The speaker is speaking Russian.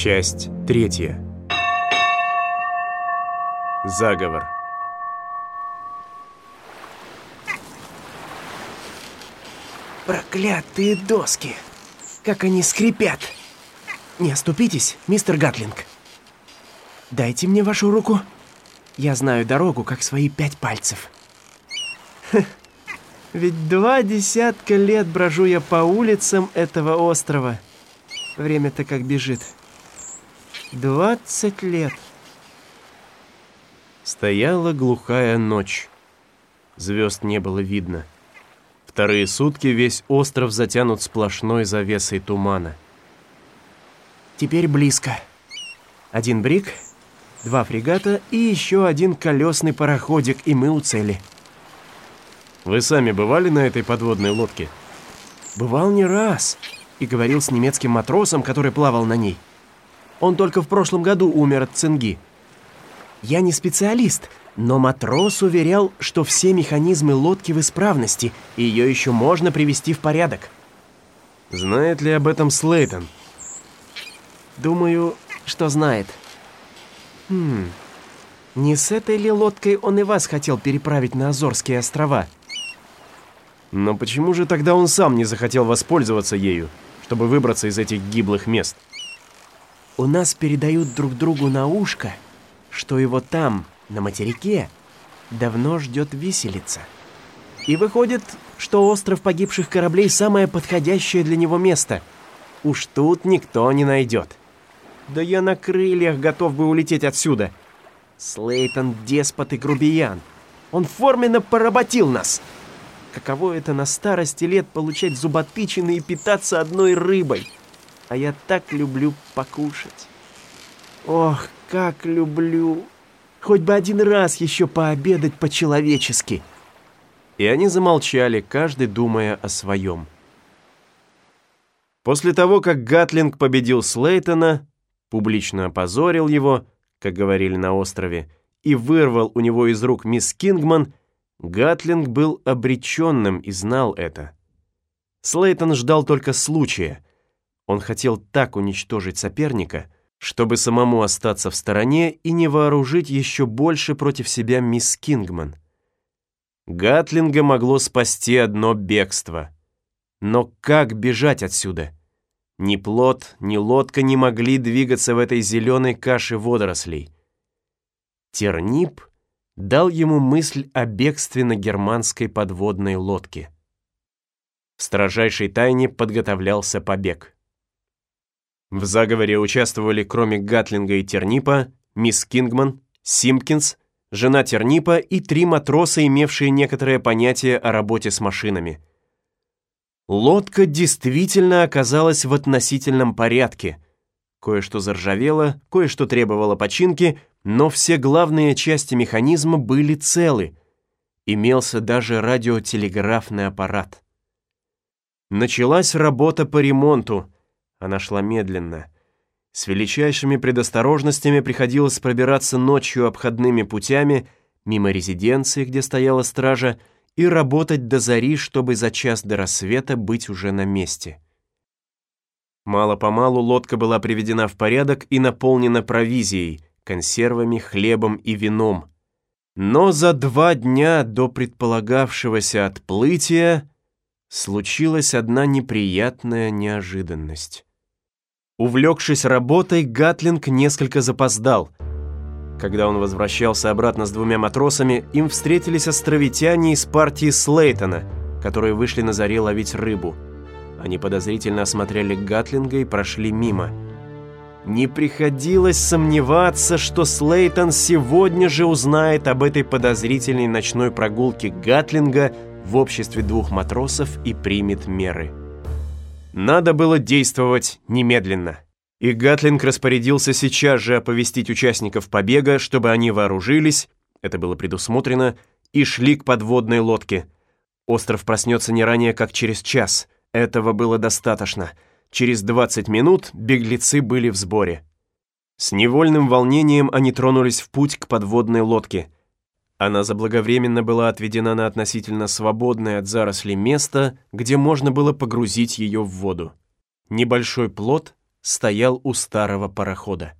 Часть третья. Заговор. Проклятые доски! Как они скрипят! Не оступитесь, мистер Гатлинг. Дайте мне вашу руку. Я знаю дорогу, как свои пять пальцев. Ведь два десятка лет брожу я по улицам этого острова. Время-то как бежит. Двадцать лет. Стояла глухая ночь. Звезд не было видно. Вторые сутки весь остров затянут сплошной завесой тумана. Теперь близко. Один брик, два фрегата и еще один колесный пароходик, и мы у цели. Вы сами бывали на этой подводной лодке? Бывал не раз и говорил с немецким матросом, который плавал на ней. Он только в прошлом году умер от цинги. Я не специалист, но матрос уверял, что все механизмы лодки в исправности, и ее еще можно привести в порядок. Знает ли об этом Слейтон? Думаю, что знает. Хм, не с этой ли лодкой он и вас хотел переправить на Азорские острова? Но почему же тогда он сам не захотел воспользоваться ею, чтобы выбраться из этих гиблых мест? У нас передают друг другу на ушко, что его там, на материке, давно ждет виселица. И выходит, что остров погибших кораблей самое подходящее для него место. Уж тут никто не найдет. Да я на крыльях готов бы улететь отсюда. Слейтон деспот и грубиян. Он форменно поработил нас. Каково это на старости лет получать зуботычины и питаться одной рыбой? А я так люблю покушать. Ох, как люблю. Хоть бы один раз еще пообедать по-человечески. И они замолчали, каждый думая о своем. После того, как Гатлинг победил Слейтона, публично опозорил его, как говорили на острове, и вырвал у него из рук мисс Кингман, Гатлинг был обреченным и знал это. Слейтон ждал только случая. Он хотел так уничтожить соперника, чтобы самому остаться в стороне и не вооружить еще больше против себя мисс Кингман. Гатлинга могло спасти одно бегство. Но как бежать отсюда? Ни плот, ни лодка не могли двигаться в этой зеленой каше водорослей. Тернип дал ему мысль о бегстве на германской подводной лодке. В строжайшей тайне подготовлялся побег. В заговоре участвовали кроме Гатлинга и Тернипа, мисс Кингман, Симпкинс, жена Тернипа и три матроса, имевшие некоторое понятие о работе с машинами. Лодка действительно оказалась в относительном порядке. Кое-что заржавело, кое-что требовало починки, но все главные части механизма были целы. Имелся даже радиотелеграфный аппарат. Началась работа по ремонту. Она шла медленно. С величайшими предосторожностями приходилось пробираться ночью обходными путями мимо резиденции, где стояла стража, и работать до зари, чтобы за час до рассвета быть уже на месте. Мало-помалу лодка была приведена в порядок и наполнена провизией, консервами, хлебом и вином. Но за два дня до предполагавшегося отплытия случилась одна неприятная неожиданность. Увлекшись работой, Гатлинг несколько запоздал. Когда он возвращался обратно с двумя матросами, им встретились островитяне из партии Слейтона, которые вышли на заре ловить рыбу. Они подозрительно осмотрели Гатлинга и прошли мимо – не приходилось сомневаться, что Слейтон сегодня же узнает об этой подозрительной ночной прогулке Гатлинга в обществе двух матросов и примет меры. Надо было действовать немедленно. И Гатлинг распорядился сейчас же оповестить участников побега, чтобы они вооружились, это было предусмотрено, и шли к подводной лодке. Остров проснется не ранее, как через час. Этого было достаточно — Через 20 минут беглецы были в сборе. С невольным волнением они тронулись в путь к подводной лодке. Она заблаговременно была отведена на относительно свободное от зарослей место, где можно было погрузить ее в воду. Небольшой плот стоял у старого парохода.